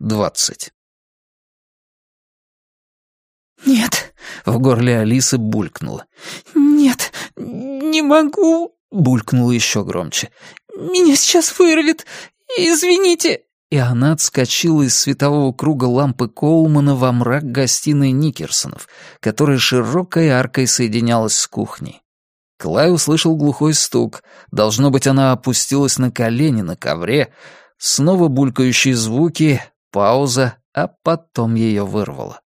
20. «Нет», — в горле Алисы булькнуло. «Нет, не могу», — булькнуло еще громче. «Меня сейчас вырвет. Извините». И она отскочила из светового круга лампы Коулмана во мрак гостиной Никерсонов, которая широкой аркой соединялась с кухней. Клай услышал глухой стук. Должно быть, она опустилась на колени на ковре. Снова булькающие звуки, пауза, а потом ее вырвало.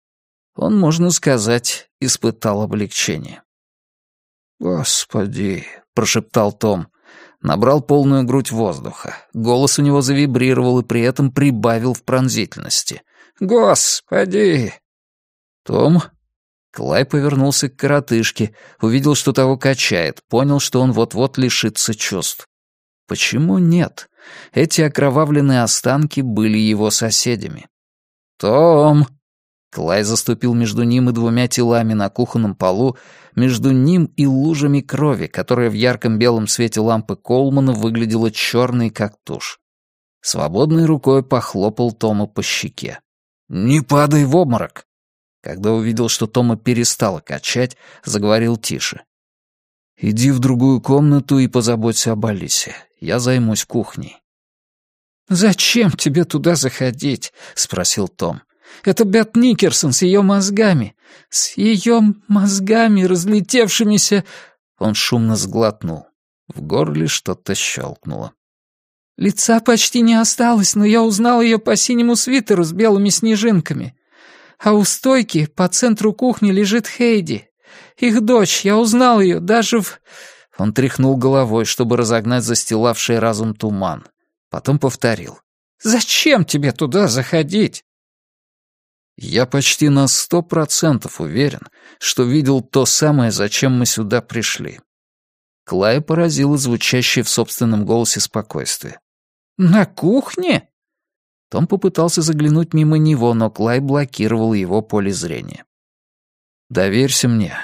Он, можно сказать, испытал облегчение. «Господи!» — прошептал Том. Набрал полную грудь воздуха. Голос у него завибрировал и при этом прибавил в пронзительности. «Господи!» «Том?» Клай повернулся к коротышке, увидел, что того качает, понял, что он вот-вот лишится чувств. Почему нет? Эти окровавленные останки были его соседями. «Том!» Клай заступил между ним и двумя телами на кухонном полу, между ним и лужами крови, которая в ярком белом свете лампы Колмана выглядела черной, как тушь. Свободной рукой похлопал Тома по щеке. «Не падай в обморок!» Когда увидел, что Тома перестала качать, заговорил тише. «Иди в другую комнату и позаботься об Алисе. Я займусь кухней». «Зачем тебе туда заходить?» — спросил Том. Это Бет Никерсон с ее мозгами. С ее мозгами, разлетевшимися...» Он шумно сглотнул. В горле что-то щелкнуло. «Лица почти не осталось, но я узнал ее по синему свитеру с белыми снежинками. А у стойки по центру кухни лежит Хейди. Их дочь, я узнал ее даже в...» Он тряхнул головой, чтобы разогнать застилавший разум туман. Потом повторил. «Зачем тебе туда заходить?» Я почти на сто процентов уверен, что видел то самое, зачем мы сюда пришли. Клая поразила звучащее в собственном голосе спокойствие. «На кухне?» Том попытался заглянуть мимо него, но Клай блокировал его поле зрения. «Доверься мне.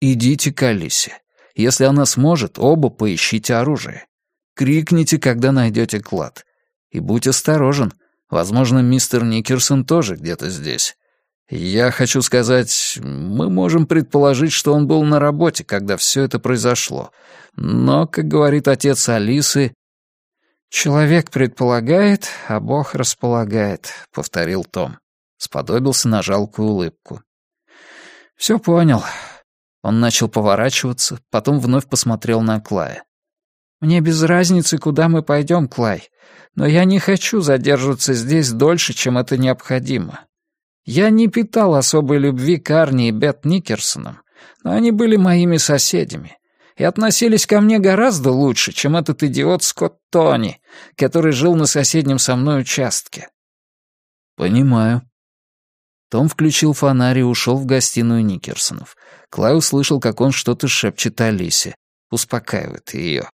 Идите к Алисе. Если она сможет, оба поищите оружие. Крикните, когда найдете клад. И будь осторожен, Возможно, мистер Никерсон тоже где-то здесь. Я хочу сказать, мы можем предположить, что он был на работе, когда все это произошло. Но, как говорит отец Алисы, «Человек предполагает, а Бог располагает», — повторил Том. Сподобился на жалкую улыбку. «Все понял». Он начал поворачиваться, потом вновь посмотрел на Клая. «Мне без разницы, куда мы пойдем, Клай но я не хочу задерживаться здесь дольше, чем это необходимо. Я не питал особой любви к Арни и Бет Никерсонам, но они были моими соседями и относились ко мне гораздо лучше, чем этот идиот Скотт Тони, который жил на соседнем со мной участке. «Понимаю». Том включил фонарь и ушел в гостиную Никерсонов. Клай услышал, как он что-то шепчет Алисе, успокаивает ее.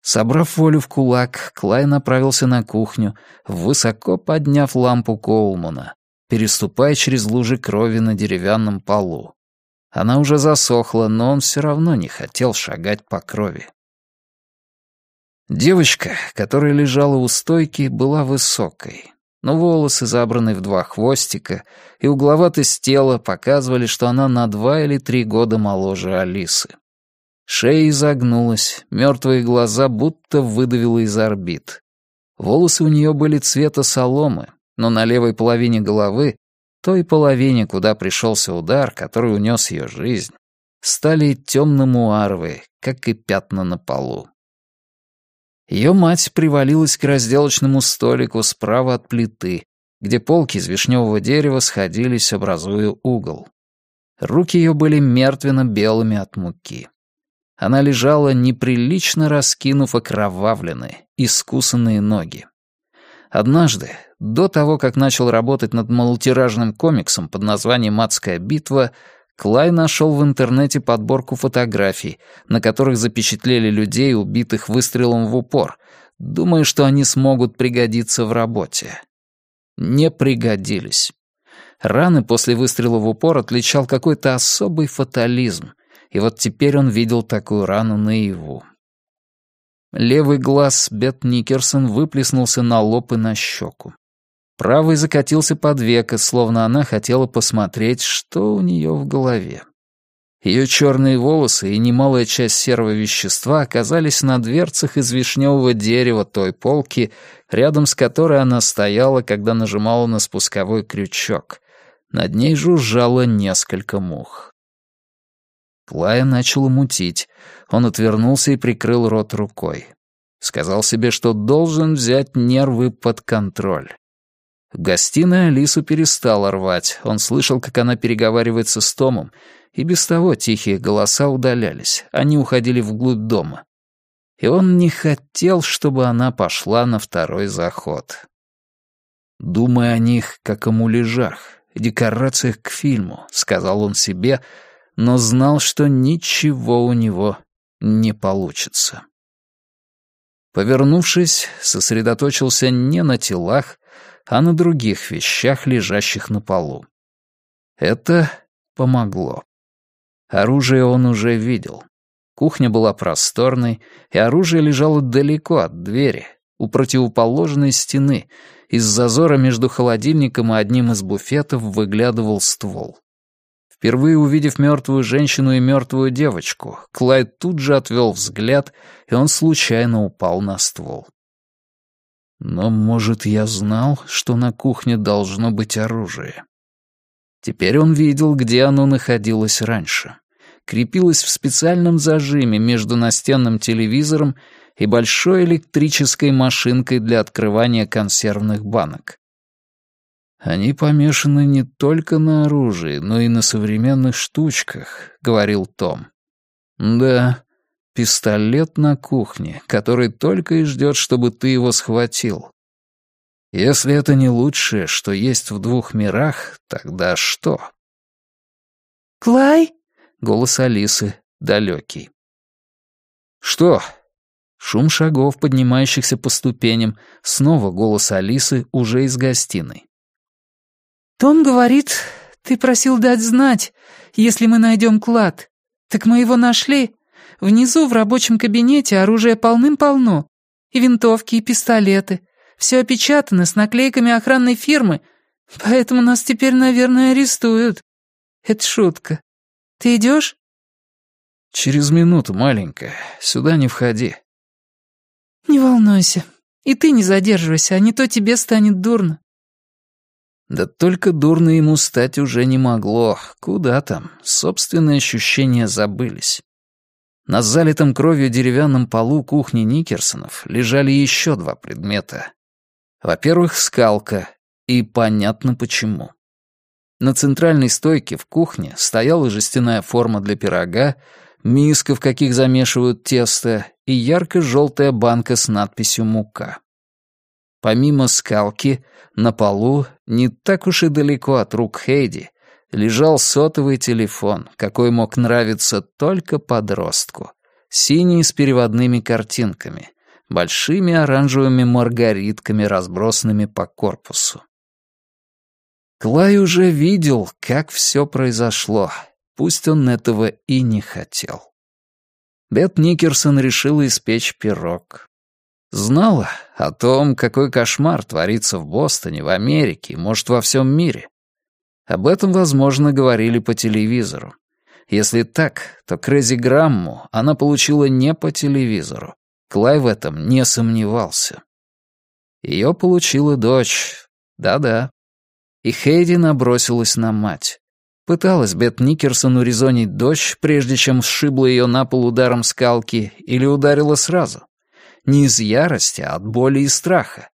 Собрав волю в кулак, Клай направился на кухню, высоко подняв лампу Коулмана, переступая через лужи крови на деревянном полу. Она уже засохла, но он все равно не хотел шагать по крови. Девочка, которая лежала у стойки, была высокой, но волосы, забраны в два хвостика, и угловатость тела показывали, что она на два или три года моложе Алисы. Шея изогнулась, мертвые глаза будто выдавило из орбит. Волосы у нее были цвета соломы, но на левой половине головы, той половине, куда пришелся удар, который унес ее жизнь, стали темно-муаровые, как и пятна на полу. Ее мать привалилась к разделочному столику справа от плиты, где полки из вишневого дерева сходились, образуя угол. Руки ее были мертвенно-белыми от муки. Она лежала, неприлично раскинув окровавленные, искусанные ноги. Однажды, до того, как начал работать над малотиражным комиксом под названием «Адская битва», Клай нашел в интернете подборку фотографий, на которых запечатлели людей, убитых выстрелом в упор, думая, что они смогут пригодиться в работе. Не пригодились. Раны после выстрела в упор отличал какой-то особый фатализм, и вот теперь он видел такую рану наяву. Левый глаз Бет Никерсон выплеснулся на лоб и на щеку. Правый закатился под веко, словно она хотела посмотреть, что у нее в голове. Ее черные волосы и немалая часть серого вещества оказались на дверцах из вишневого дерева той полки, рядом с которой она стояла, когда нажимала на спусковой крючок. Над ней жужжало несколько мух. Клая начала мутить. Он отвернулся и прикрыл рот рукой. Сказал себе, что должен взять нервы под контроль. В гостиной Алису перестала рвать. Он слышал, как она переговаривается с Томом, и без того тихие голоса удалялись. Они уходили вглубь дома. И он не хотел, чтобы она пошла на второй заход. Думая о них, как о муляжах, декорациях к фильму, сказал он себе, но знал, что ничего у него не получится. Повернувшись, сосредоточился не на телах, а на других вещах, лежащих на полу. Это помогло. Оружие он уже видел. Кухня была просторной, и оружие лежало далеко от двери, у противоположной стены. Из зазора между холодильником и одним из буфетов выглядывал ствол. Впервые увидев мертвую женщину и мертвую девочку, Клайд тут же отвел взгляд, и он случайно упал на ствол. Но, может, я знал, что на кухне должно быть оружие. Теперь он видел, где оно находилось раньше. Крепилось в специальном зажиме между настенным телевизором и большой электрической машинкой для открывания консервных банок. «Они помешаны не только на оружии, но и на современных штучках», — говорил Том. «Да, пистолет на кухне, который только и ждет, чтобы ты его схватил. Если это не лучшее, что есть в двух мирах, тогда что? «Клай?» — голос Алисы, далекий. «Что?» Шум шагов, поднимающихся по ступеням, снова голос Алисы уже из гостиной. «Том говорит, ты просил дать знать, если мы найдем клад. Так мы его нашли. Внизу в рабочем кабинете оружие полным-полно. И винтовки, и пистолеты. Все опечатано с наклейками охранной фирмы, поэтому нас теперь, наверное, арестуют. Это шутка. Ты идешь? Через минуту, маленькая. Сюда не входи. Не волнуйся. И ты не задерживайся, а не то тебе станет дурно. Да только дурно ему стать уже не могло. Куда там? Собственные ощущения забылись. На залитом кровью деревянном полу кухни Никерсонов лежали еще два предмета. Во-первых, скалка, и понятно почему. На центральной стойке в кухне стояла жестяная форма для пирога, миска, в каких замешивают тесто, и ярко-желтая банка с надписью «Мука». Помимо скалки, на полу, не так уж и далеко от рук Хейди, лежал сотовый телефон, какой мог нравиться только подростку. Синий с переводными картинками, большими оранжевыми маргаритками, разбросанными по корпусу. Клай уже видел, как все произошло, пусть он этого и не хотел. Бет Никерсон решила испечь пирог. Знала о том, какой кошмар творится в Бостоне, в Америке, может, во всем мире. Об этом, возможно, говорили по телевизору. Если так, то Крэзи Грамму она получила не по телевизору, Клай в этом не сомневался. Ее получила дочь. Да-да. И Хейди набросилась на мать. Пыталась Бет Никерсон урезонить дочь, прежде чем сшибла ее на пол ударом скалки, или ударила сразу. Не из ярости, а от боли и страха.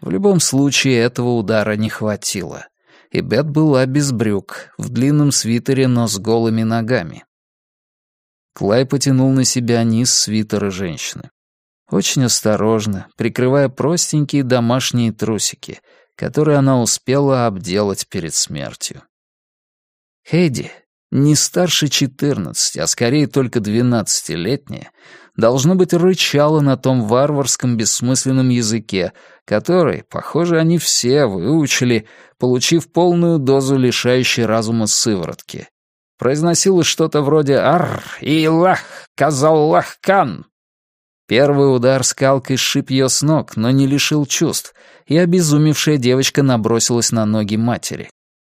В любом случае этого удара не хватило. И Бет была без брюк, в длинном свитере, но с голыми ногами. Клай потянул на себя низ свитера женщины очень осторожно, прикрывая простенькие домашние трусики, которые она успела обделать перед смертью. Хейди, не старше четырнадцати, а скорее только двенадцатилетняя, должно быть, рычала на том варварском бессмысленном языке, который, похоже, они все выучили, получив полную дозу лишающей разума сыворотки. Произносилось что-то вроде «Ар, Илах, Казаллах Кан», Первый удар скалкой сшиб ее с ног, но не лишил чувств, и обезумевшая девочка набросилась на ноги матери.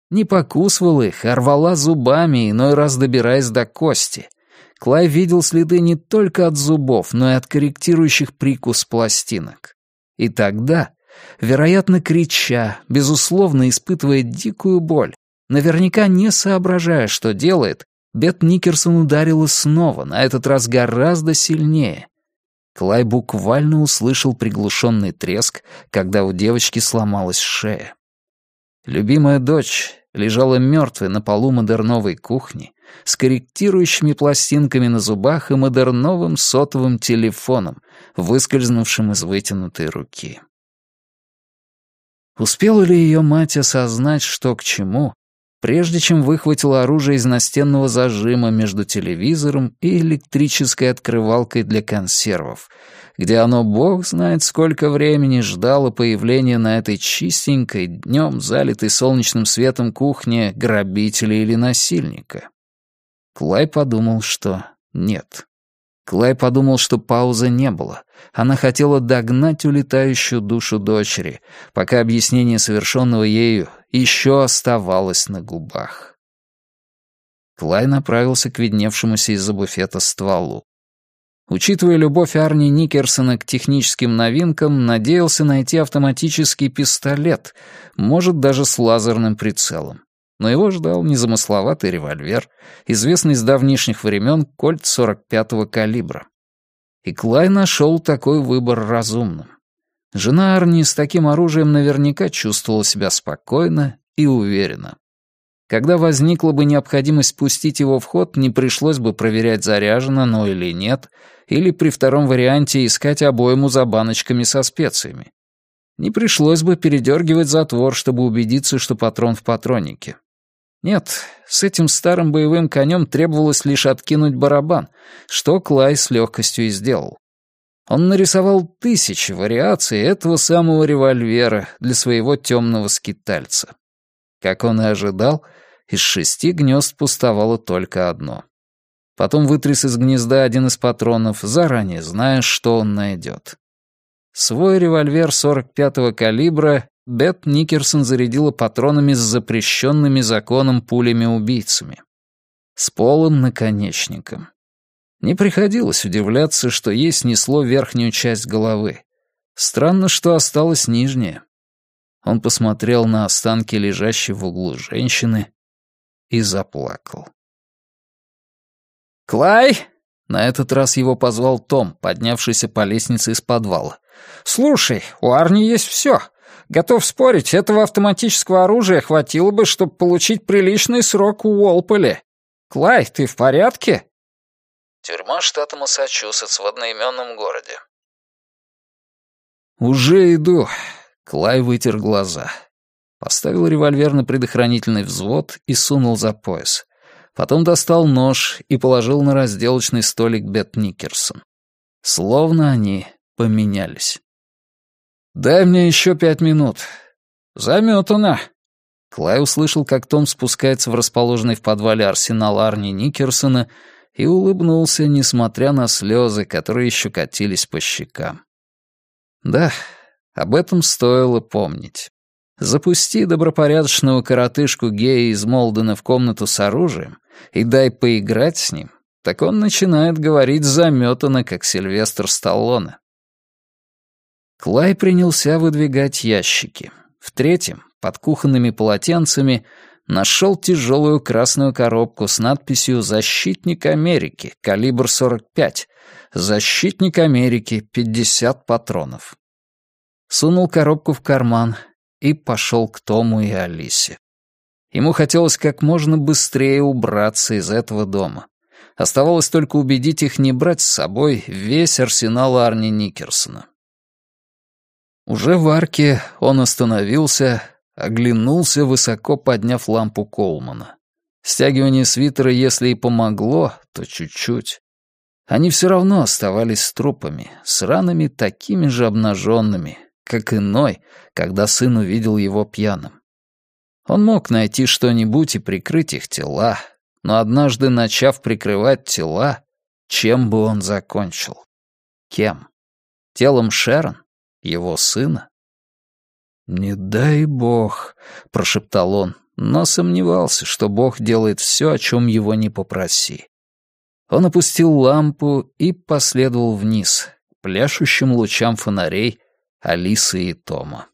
Не покусывала их, а рвала зубами, иной раз добираясь до кости. Клай видел следы не только от зубов, но и от корректирующих прикус пластинок. И тогда, вероятно, крича, безусловно испытывая дикую боль, наверняка не соображая, что делает, Бет Никерсон ударила снова, на этот раз гораздо сильнее. Клай буквально услышал приглушенный треск, когда у девочки сломалась шея. Любимая дочь лежала мертвой на полу модерновой кухни с корректирующими пластинками на зубах и модерновым сотовым телефоном, выскользнувшим из вытянутой руки. Успела ли ее мать осознать, что к чему, прежде чем выхватила оружие из настенного зажима между телевизором и электрической открывалкой для консервов, где оно, бог знает сколько времени, ждало появления на этой чистенькой, днем залитой солнечным светом кухне грабителя или насильника. Клай подумал, что нет. Клай подумал, что паузы не было. Она хотела догнать улетающую душу дочери, пока объяснение совершенного ею еще оставалось на губах. Клай направился к видневшемуся из-за буфета стволу. Учитывая любовь Арни Никерсона к техническим новинкам, надеялся найти автоматический пистолет, может, даже с лазерным прицелом. Но его ждал незамысловатый револьвер, известный с давнишних времен кольт 45-го калибра. И Клай нашел такой выбор разумным. Жена Арни с таким оружием наверняка чувствовала себя спокойно и уверенно. Когда возникла бы необходимость пустить его в ход, не пришлось бы проверять, заряжено оно или нет, или при втором варианте искать обойму за баночками со специями. Не пришлось бы передергивать затвор, чтобы убедиться, что патрон в патроннике. Нет, с этим старым боевым конем требовалось лишь откинуть барабан, что Клай с легкостью и сделал. Он нарисовал тысячи вариаций этого самого револьвера для своего темного скитальца. Как он и ожидал, из шести гнезд пустовало только одно. Потом вытряс из гнезда один из патронов, заранее зная, что он найдет. Свой револьвер 45-го калибра Бет Никерсон зарядила патронами с запрещенными законом пулями-убийцами. С полым наконечником. Не приходилось удивляться, что ей снесло верхнюю часть головы. Странно, что осталась нижняя. Он посмотрел на останки лежащей в углу женщины и заплакал. «Клай!» — на этот раз его позвал Том, поднявшийся по лестнице из подвала. «Слушай, у Арни есть все. Готов спорить, этого автоматического оружия хватило бы, чтобы получить приличный срок у Уолполе. Клай, ты в порядке?» Тюрьма штата Массачусетс в одноименном городе. «Уже иду». Клай вытер глаза. Поставил револьвер на предохранительный взвод и сунул за пояс. Потом достал нож и положил на разделочный столик Бет Никерсон. Словно они поменялись. «Дай мне еще пять минут». «Заметано». Клай услышал, как Том спускается в расположенный в подвале арсенал Арни Никерсона и улыбнулся, несмотря на слезы, которые еще катились по щекам. Да, об этом стоило помнить. Запусти добропорядочного коротышку гея из Молдена в комнату с оружием и дай поиграть с ним, так он начинает говорить заметано, как Сильвестр Сталлоне. Клай принялся выдвигать ящики. В третьем, под кухонными полотенцами, нашел тяжелую красную коробку с надписью «Защитник Америки, калибр 45», «Защитник Америки, 50 патронов». Сунул коробку в карман и пошел к Тому и Алисе. Ему хотелось как можно быстрее убраться из этого дома. Оставалось только убедить их не брать с собой весь арсенал Арни Никерсона. Уже в арке он остановился, Оглянулся, высоко подняв лампу Колмана. Стягивание свитера, если и помогло, то чуть-чуть. Они все равно оставались с трупами, с ранами такими же обнаженными, как иной, когда сын увидел его пьяным. Он мог найти что-нибудь и прикрыть их тела, но однажды, начав прикрывать тела, чем бы он закончил? Кем? Телом Шерон? Его сына? «Не дай бог», — прошептал он, но сомневался, что Бог делает все, о чем его не попроси. Он опустил лампу и последовал вниз, пляшущим лучам фонарей Алисы и Тома.